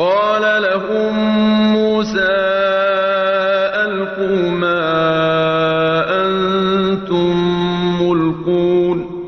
قال لهم موسى ألقوا ما أنتم ملقون